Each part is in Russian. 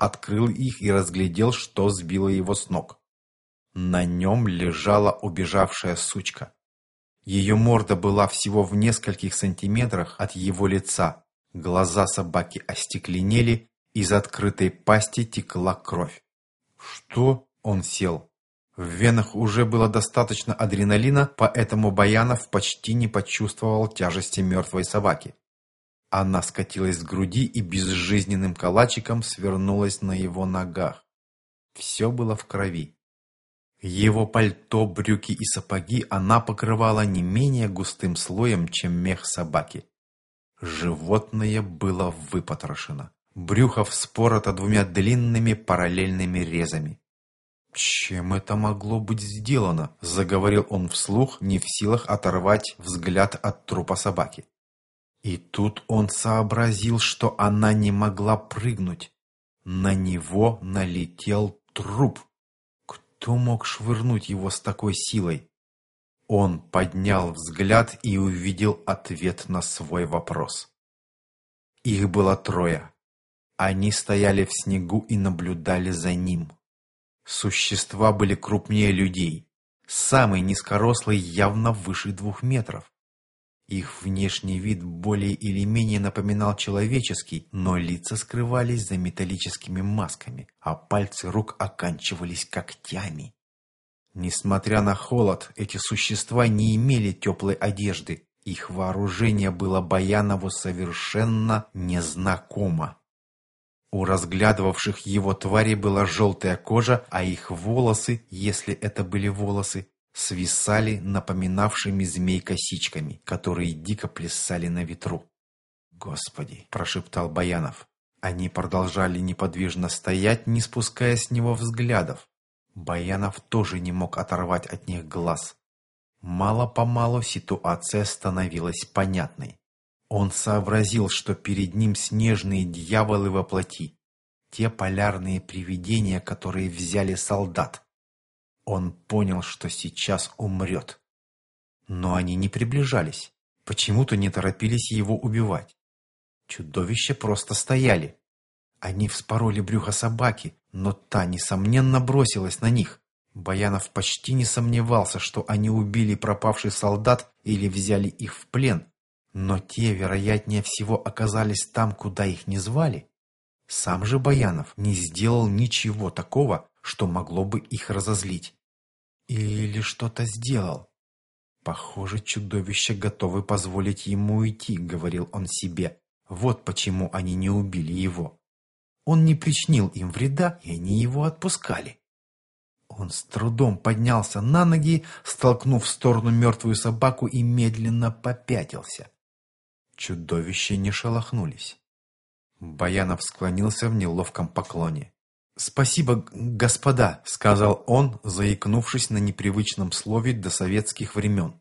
открыл их и разглядел, что сбило его с ног. На нем лежала убежавшая сучка. Ее морда была всего в нескольких сантиметрах от его лица. Глаза собаки остекленели, из открытой пасти текла кровь. «Что?» – он сел. В венах уже было достаточно адреналина, поэтому Баянов почти не почувствовал тяжести мертвой собаки. Она скатилась с груди и безжизненным калачиком свернулась на его ногах. Все было в крови. Его пальто, брюки и сапоги она покрывала не менее густым слоем, чем мех собаки. Животное было выпотрошено. Брюхо вспорото двумя длинными параллельными резами. «Чем это могло быть сделано?» – заговорил он вслух, не в силах оторвать взгляд от трупа собаки. И тут он сообразил, что она не могла прыгнуть. На него налетел труп. Кто мог швырнуть его с такой силой? Он поднял взгляд и увидел ответ на свой вопрос. Их было трое. Они стояли в снегу и наблюдали за ним. Существа были крупнее людей. Самый низкорослый явно выше двух метров. Их внешний вид более или менее напоминал человеческий, но лица скрывались за металлическими масками, а пальцы рук оканчивались когтями. Несмотря на холод, эти существа не имели теплой одежды. Их вооружение было Баянову совершенно незнакомо. У разглядывавших его тварей была желтая кожа, а их волосы, если это были волосы, свисали напоминавшими змей косичками, которые дико плясали на ветру. «Господи!» – прошептал Баянов. Они продолжали неподвижно стоять, не спуская с него взглядов. Баянов тоже не мог оторвать от них глаз. Мало-помалу ситуация становилась понятной. Он сообразил, что перед ним снежные дьяволы во плоти, те полярные привидения, которые взяли солдат, он понял, что сейчас умрет. Но они не приближались. Почему-то не торопились его убивать. Чудовища просто стояли. Они вспороли брюхо собаки, но та, несомненно, бросилась на них. Баянов почти не сомневался, что они убили пропавший солдат или взяли их в плен. Но те, вероятнее всего, оказались там, куда их не звали. Сам же Баянов не сделал ничего такого, что могло бы их разозлить. Или что-то сделал. Похоже, чудовища готовы позволить ему уйти, говорил он себе. Вот почему они не убили его. Он не причинил им вреда, и они его отпускали. Он с трудом поднялся на ноги, столкнув в сторону мертвую собаку и медленно попятился. Чудовища не шелохнулись. Баянов склонился в неловком поклоне. «Спасибо, господа», — сказал он, заикнувшись на непривычном слове до советских времен.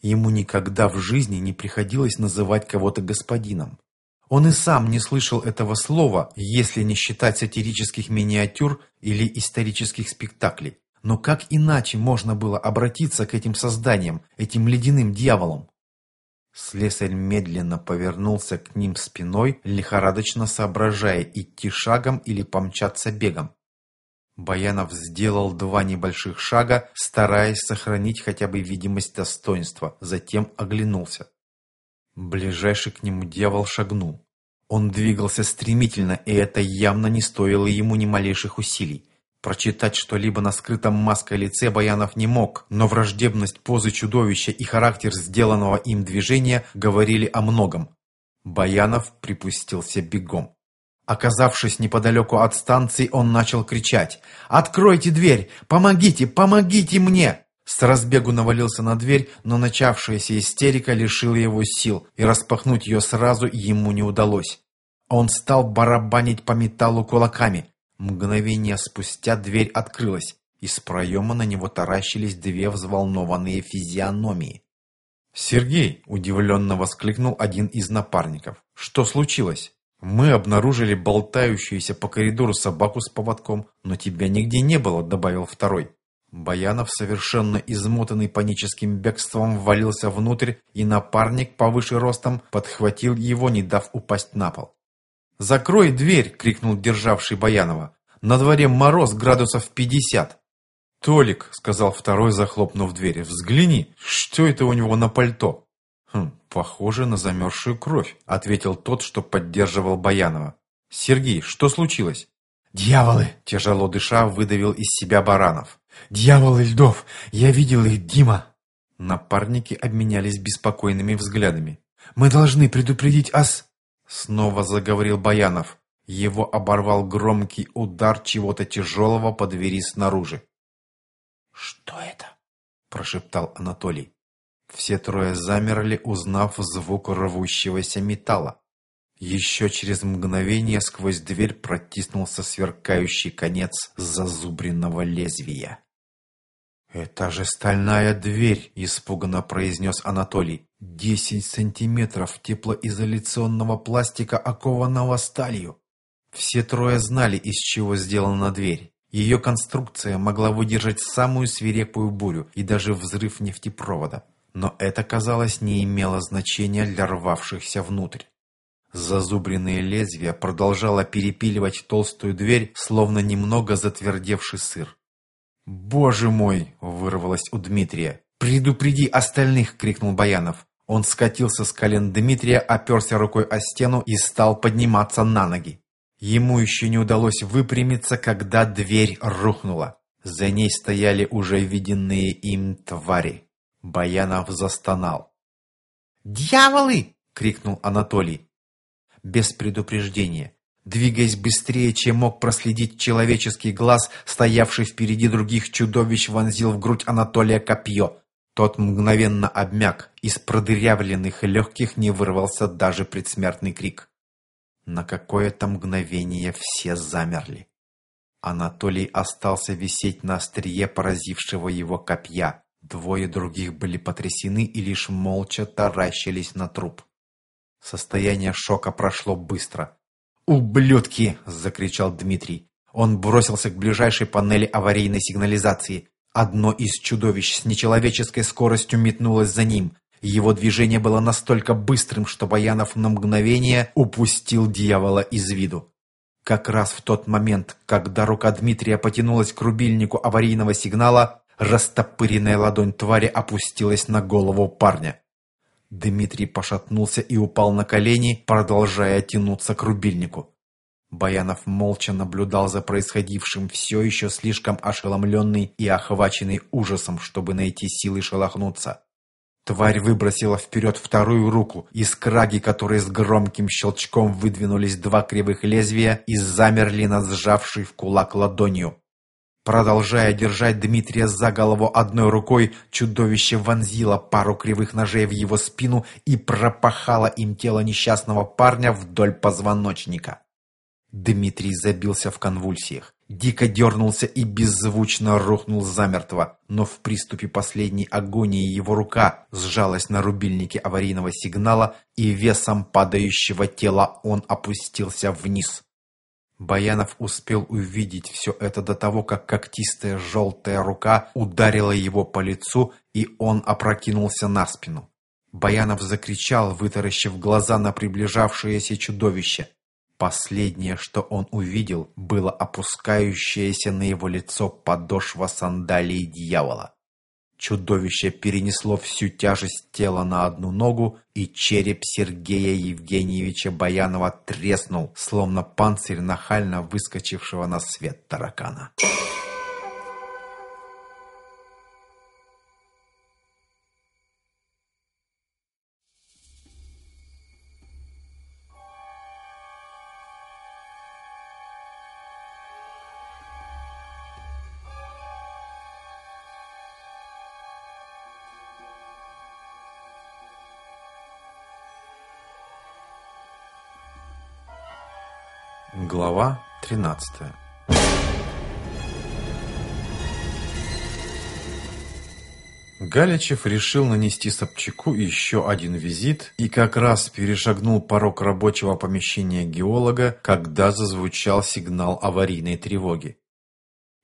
Ему никогда в жизни не приходилось называть кого-то господином. Он и сам не слышал этого слова, если не считать сатирических миниатюр или исторических спектаклей. Но как иначе можно было обратиться к этим созданиям, этим ледяным дьяволам? Слесарь медленно повернулся к ним спиной, лихорадочно соображая, идти шагом или помчаться бегом. Баянов сделал два небольших шага, стараясь сохранить хотя бы видимость достоинства, затем оглянулся. Ближайший к нему дьявол шагнул. Он двигался стремительно, и это явно не стоило ему ни малейших усилий. Прочитать что-либо на скрытом маской лице Баянов не мог, но враждебность позы чудовища и характер сделанного им движения говорили о многом. Баянов припустился бегом. Оказавшись неподалеку от станции, он начал кричать «Откройте дверь! Помогите! Помогите мне!» С разбегу навалился на дверь, но начавшаяся истерика лишила его сил, и распахнуть ее сразу ему не удалось. Он стал барабанить по металлу кулаками. Мгновение спустя дверь открылась. Из проема на него таращились две взволнованные физиономии. «Сергей!» – удивленно воскликнул один из напарников. «Что случилось? Мы обнаружили болтающуюся по коридору собаку с поводком, но тебя нигде не было», – добавил второй. Баянов, совершенно измотанный паническим бегством, ввалился внутрь, и напарник повыше ростом подхватил его, не дав упасть на пол. «Закрой дверь!» — крикнул державший Баянова. «На дворе мороз градусов пятьдесят!» «Толик!» — сказал второй, захлопнув дверь. «Взгляни, что это у него на пальто?» «Хм, похоже на замерзшую кровь», — ответил тот, что поддерживал Баянова. «Сергей, что случилось?» «Дьяволы!» — тяжело дыша выдавил из себя Баранов. «Дьяволы льдов! Я видел их, Дима!» Напарники обменялись беспокойными взглядами. «Мы должны предупредить ас...» Снова заговорил Баянов. Его оборвал громкий удар чего-то тяжелого по двери снаружи. «Что это?» – прошептал Анатолий. Все трое замерли, узнав звук рвущегося металла. Еще через мгновение сквозь дверь протиснулся сверкающий конец зазубренного лезвия. «Это же стальная дверь!» – испуганно произнес Анатолий. «Десять сантиметров теплоизоляционного пластика, окованного сталью!» Все трое знали, из чего сделана дверь. Ее конструкция могла выдержать самую свирепую бурю и даже взрыв нефтепровода. Но это, казалось, не имело значения для рвавшихся внутрь. Зазубренное лезвие продолжало перепиливать толстую дверь, словно немного затвердевший сыр. «Боже мой!» – вырвалось у Дмитрия. «Предупреди остальных!» – крикнул Баянов. Он скатился с колен Дмитрия, оперся рукой о стену и стал подниматься на ноги. Ему еще не удалось выпрямиться, когда дверь рухнула. За ней стояли уже виденные им твари. Баянов застонал. «Дьяволы!» — крикнул Анатолий. Без предупреждения, двигаясь быстрее, чем мог проследить человеческий глаз, стоявший впереди других чудовищ, вонзил в грудь Анатолия копье. Тот мгновенно обмяк, из продырявленных легких не вырвался даже предсмертный крик. На какое-то мгновение все замерли. Анатолий остался висеть на острие поразившего его копья. Двое других были потрясены и лишь молча таращились на труп. Состояние шока прошло быстро. «Ублюдки!» – закричал Дмитрий. Он бросился к ближайшей панели аварийной сигнализации. Одно из чудовищ с нечеловеческой скоростью метнулось за ним. Его движение было настолько быстрым, что Баянов на мгновение упустил дьявола из виду. Как раз в тот момент, когда рука Дмитрия потянулась к рубильнику аварийного сигнала, растопыренная ладонь твари опустилась на голову парня. Дмитрий пошатнулся и упал на колени, продолжая тянуться к рубильнику. Баянов молча наблюдал за происходившим, все еще слишком ошеломленный и охваченный ужасом, чтобы найти силы шелохнуться. Тварь выбросила вперед вторую руку, из краги которой с громким щелчком выдвинулись два кривых лезвия и замерли над сжавшей в кулак ладонью. Продолжая держать Дмитрия за голову одной рукой, чудовище вонзило пару кривых ножей в его спину и пропахало им тело несчастного парня вдоль позвоночника. Дмитрий забился в конвульсиях дико дернулся и беззвучно рухнул замертво, но в приступе последней агонии его рука сжалась на рубильнике аварийного сигнала, и весом падающего тела он опустился вниз. Баянов успел увидеть все это до того, как когтистая желтая рука ударила его по лицу, и он опрокинулся на спину. Баянов закричал, вытаращив глаза на приближавшееся чудовище. Последнее, что он увидел, было опускающееся на его лицо подошва сандалии дьявола. Чудовище перенесло всю тяжесть тела на одну ногу, и череп Сергея Евгеньевича Баянова треснул, словно панцирь нахально выскочившего на свет таракана. Глава 13 Галичев решил нанести Собчаку еще один визит и как раз перешагнул порог рабочего помещения геолога, когда зазвучал сигнал аварийной тревоги.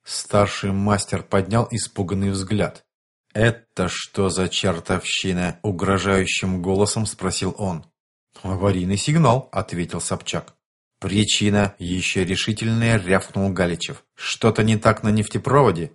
Старший мастер поднял испуганный взгляд. «Это что за чертовщина?» – угрожающим голосом спросил он. «Аварийный сигнал», – ответил Собчак. Причина еще решительнее рявкнул Галичев. Что-то не так на нефтепроводе?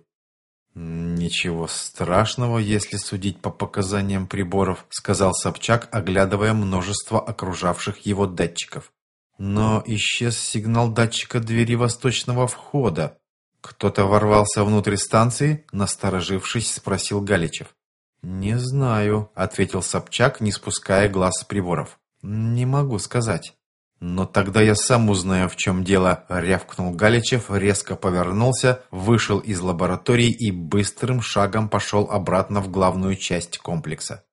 «Ничего страшного, если судить по показаниям приборов», сказал Собчак, оглядывая множество окружавших его датчиков. Но исчез сигнал датчика двери восточного входа. Кто-то ворвался внутрь станции, насторожившись, спросил Галичев. «Не знаю», — ответил Собчак, не спуская глаз с приборов. «Не могу сказать». «Но тогда я сам узнаю, в чем дело», — рявкнул Галичев, резко повернулся, вышел из лаборатории и быстрым шагом пошел обратно в главную часть комплекса.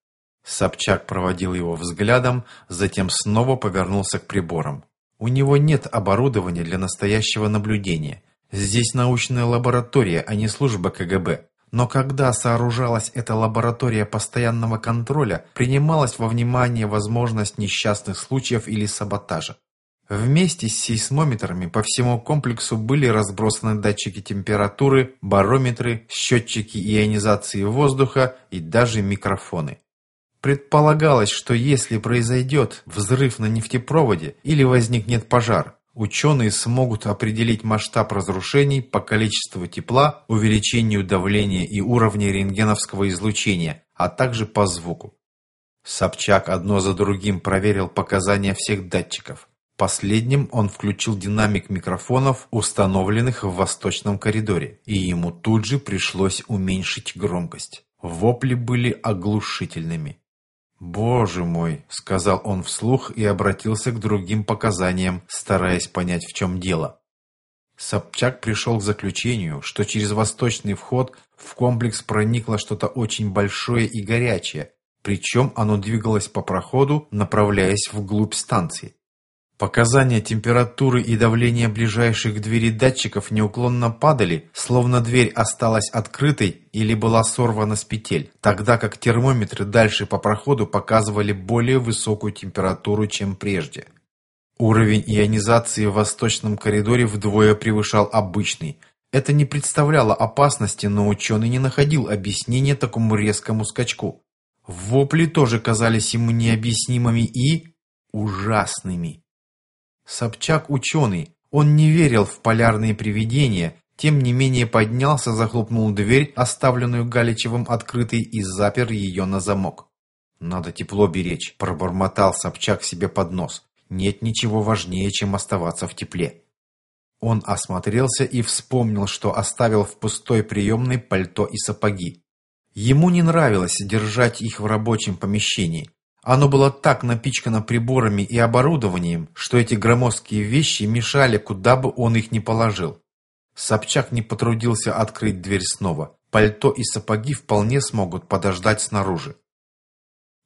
Собчак проводил его взглядом, затем снова повернулся к приборам. У него нет оборудования для настоящего наблюдения. Здесь научная лаборатория, а не служба КГБ. Но когда сооружалась эта лаборатория постоянного контроля, принималась во внимание возможность несчастных случаев или саботажа. Вместе с сейсмометрами по всему комплексу были разбросаны датчики температуры, барометры, счетчики ионизации воздуха и даже микрофоны. Предполагалось, что если произойдет взрыв на нефтепроводе или возникнет пожар, ученые смогут определить масштаб разрушений по количеству тепла, увеличению давления и уровня рентгеновского излучения, а также по звуку. Собчак одно за другим проверил показания всех датчиков. Последним он включил динамик микрофонов, установленных в восточном коридоре, и ему тут же пришлось уменьшить громкость. Вопли были оглушительными. «Боже мой!» — сказал он вслух и обратился к другим показаниям, стараясь понять, в чем дело. Собчак пришел к заключению, что через восточный вход в комплекс проникло что-то очень большое и горячее, причем оно двигалось по проходу, направляясь вглубь станции. Показания температуры и давления ближайших к двери датчиков неуклонно падали, словно дверь осталась открытой или была сорвана с петель, тогда как термометры дальше по проходу показывали более высокую температуру, чем прежде. Уровень ионизации в восточном коридоре вдвое превышал обычный. Это не представляло опасности, но ученый не находил объяснения такому резкому скачку. Вопли тоже казались ему необъяснимыми и ужасными. Собчак ученый, он не верил в полярные привидения, тем не менее поднялся, захлопнул дверь, оставленную Галичевым открытой, и запер ее на замок. «Надо тепло беречь», – пробормотал Собчак себе под нос. «Нет ничего важнее, чем оставаться в тепле». Он осмотрелся и вспомнил, что оставил в пустой приемной пальто и сапоги. Ему не нравилось держать их в рабочем помещении. Оно было так напичкано приборами и оборудованием, что эти громоздкие вещи мешали, куда бы он их ни положил. Собчак не потрудился открыть дверь снова. Пальто и сапоги вполне смогут подождать снаружи.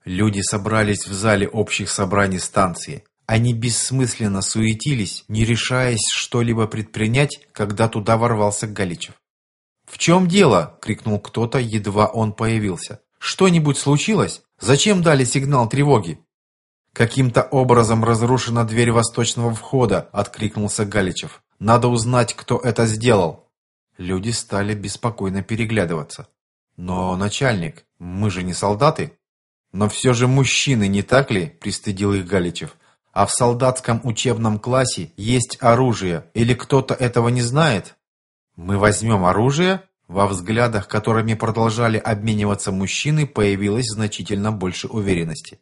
Люди собрались в зале общих собраний станции. Они бессмысленно суетились, не решаясь что-либо предпринять, когда туда ворвался Галичев. «В чем дело?» – крикнул кто-то, едва он появился. «Что-нибудь случилось?» Зачем дали сигнал тревоги? Каким-то образом разрушена дверь восточного входа, откликнулся Галичев. Надо узнать, кто это сделал. Люди стали беспокойно переглядываться. Но, начальник, мы же не солдаты. Но все же мужчины, не так ли? Пристыдил их Галичев. А в солдатском учебном классе есть оружие. Или кто-то этого не знает? Мы возьмем оружие? Во взглядах, которыми продолжали обмениваться мужчины, появилось значительно больше уверенности.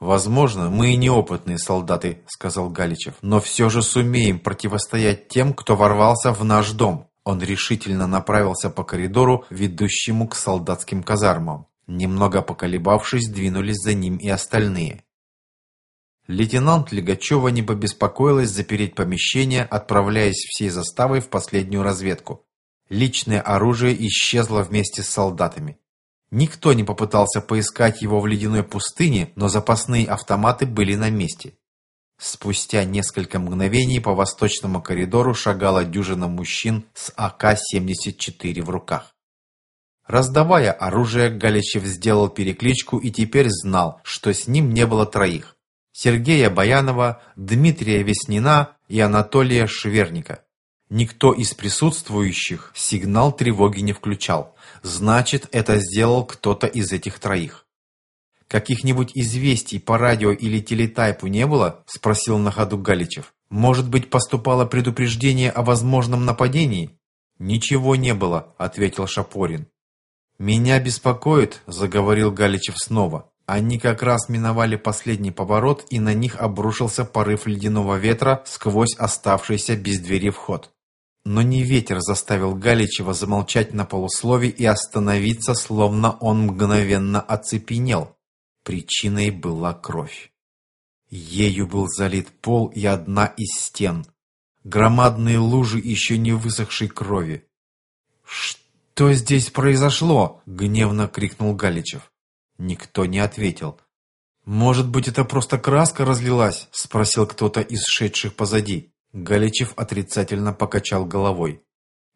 «Возможно, мы и неопытные солдаты», — сказал Галичев, «но все же сумеем противостоять тем, кто ворвался в наш дом». Он решительно направился по коридору, ведущему к солдатским казармам. Немного поколебавшись, двинулись за ним и остальные. Лейтенант Легачева не побеспокоилась запереть помещение, отправляясь всей заставой в последнюю разведку. Личное оружие исчезло вместе с солдатами. Никто не попытался поискать его в ледяной пустыне, но запасные автоматы были на месте. Спустя несколько мгновений по восточному коридору шагала дюжина мужчин с АК-74 в руках. Раздавая оружие, Галичев сделал перекличку и теперь знал, что с ним не было троих. Сергея Баянова, Дмитрия Веснина и Анатолия Шверника. Никто из присутствующих сигнал тревоги не включал. Значит, это сделал кто-то из этих троих. «Каких-нибудь известий по радио или телетайпу не было?» – спросил на ходу Галичев. Может быть, поступало предупреждение о возможном нападении? Ничего не было, ответил Шапорин. Меня беспокоит, заговорил Галичев снова. Они как раз миновали последний поворот, и на них обрушился порыв ледяного ветра сквозь оставшийся без двери вход. Но не ветер заставил Галичева замолчать на полуслове и остановиться, словно он мгновенно оцепенел. Причиной была кровь. Ею был залит пол и одна из стен. Громадные лужи еще не высохшей крови. «Что здесь произошло?» — гневно крикнул Галичев. Никто не ответил. «Может быть, это просто краска разлилась?» — спросил кто-то из шедших позади. Галичев отрицательно покачал головой.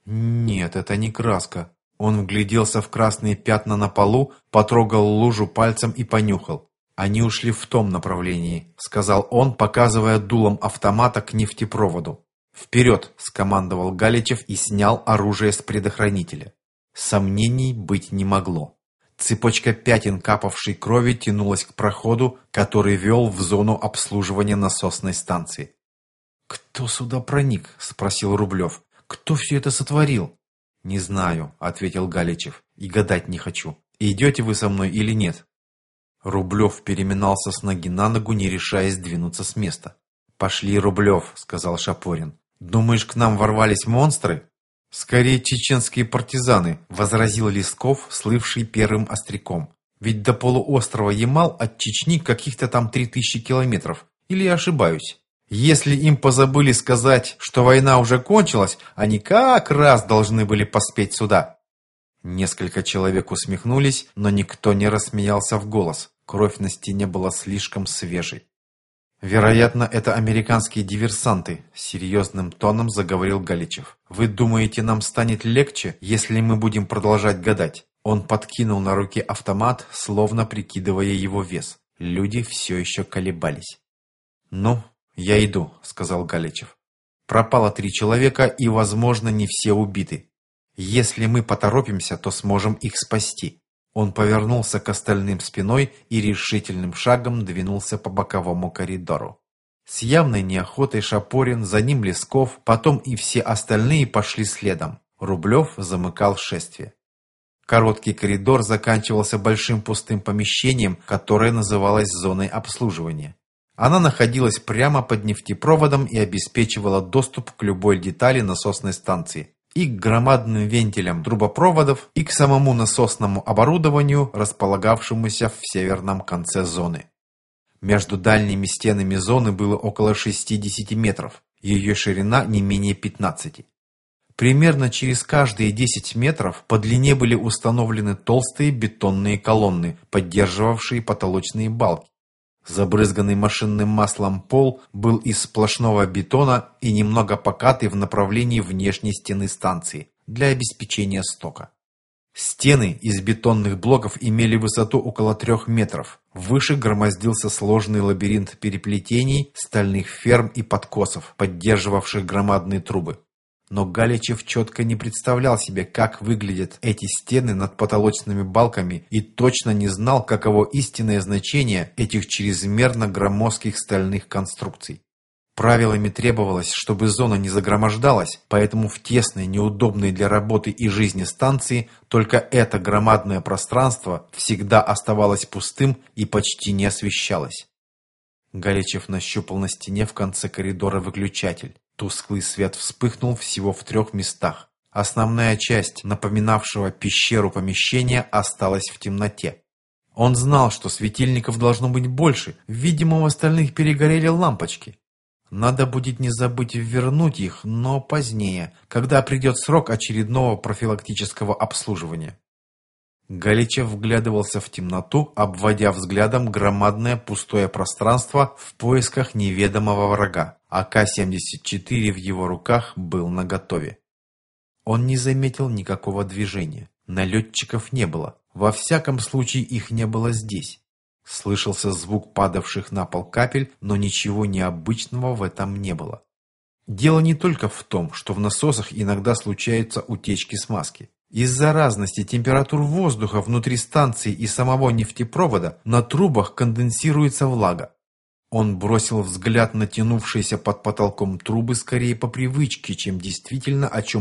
«Нет, это не краска». Он вгляделся в красные пятна на полу, потрогал лужу пальцем и понюхал. «Они ушли в том направлении», — сказал он, показывая дулом автомата к нефтепроводу. «Вперед!» — скомандовал Галичев и снял оружие с предохранителя. Сомнений быть не могло. Цепочка пятен капавшей крови тянулась к проходу, который вел в зону обслуживания насосной станции. «Кто сюда проник?» – спросил Рублев. «Кто все это сотворил?» «Не знаю», – ответил Галичев. «И гадать не хочу. Идете вы со мной или нет?» Рублев переминался с ноги на ногу, не решаясь двинуться с места. «Пошли, Рублев», – сказал Шапорин. «Думаешь, к нам ворвались монстры?» «Скорее чеченские партизаны», – возразил Лесков, слывший первым остряком. «Ведь до полуострова Ямал от Чечни каких-то там три тысячи километров. Или я ошибаюсь?» Если им позабыли сказать, что война уже кончилась, они как раз должны были поспеть сюда. Несколько человек усмехнулись, но никто не рассмеялся в голос. Кровь на стене была слишком свежей. «Вероятно, это американские диверсанты», — серьезным тоном заговорил Галичев. «Вы думаете, нам станет легче, если мы будем продолжать гадать?» Он подкинул на руке автомат, словно прикидывая его вес. Люди все еще колебались. «Ну, «Я иду», — сказал Галичев. «Пропало три человека, и, возможно, не все убиты. Если мы поторопимся, то сможем их спасти». Он повернулся к остальным спиной и решительным шагом двинулся по боковому коридору. С явной неохотой Шапорин, за ним Лесков, потом и все остальные пошли следом. Рублев замыкал шествие. Короткий коридор заканчивался большим пустым помещением, которое называлось зоной обслуживания. Она находилась прямо под нефтепроводом и обеспечивала доступ к любой детали насосной станции и к громадным вентилям трубопроводов, и к самому насосному оборудованию, располагавшемуся в северном конце зоны. Между дальними стенами зоны было около 60 метров, ее ширина не менее 15. Примерно через каждые 10 метров по длине были установлены толстые бетонные колонны, поддерживавшие потолочные балки. Забрызганный машинным маслом пол был из сплошного бетона и немного покатый в направлении внешней стены станции для обеспечения стока. Стены из бетонных блоков имели высоту около трех метров. Выше громоздился сложный лабиринт переплетений, стальных ферм и подкосов, поддерживавших громадные трубы. Но Галичев четко не представлял себе, как выглядят эти стены над потолочными балками и точно не знал, каково истинное значение этих чрезмерно громоздких стальных конструкций. Правилами требовалось, чтобы зона не загромождалась, поэтому в тесной, неудобной для работы и жизни станции только это громадное пространство всегда оставалось пустым и почти не освещалось. Галичев нащупал на стене в конце коридора выключатель. Тусклый свет вспыхнул всего в трех местах. Основная часть, напоминавшего пещеру помещения, осталась в темноте. Он знал, что светильников должно быть больше, видимо, у остальных перегорели лампочки. Надо будет не забыть вернуть их, но позднее, когда придет срок очередного профилактического обслуживания. Галичев вглядывался в темноту, обводя взглядом громадное пустое пространство в поисках неведомого врага. АК-74 в его руках был наготове. Он не заметил никакого движения. Налетчиков не было. Во всяком случае, их не было здесь. Слышался звук падавших на пол капель, но ничего необычного в этом не было. Дело не только в том, что в насосах иногда случаются утечки смазки. Из-за разности температур воздуха внутри станции и самого нефтепровода на трубах конденсируется влага. Он бросил взгляд на тянувшиеся под потолком трубы скорее по привычке, чем действительно о чем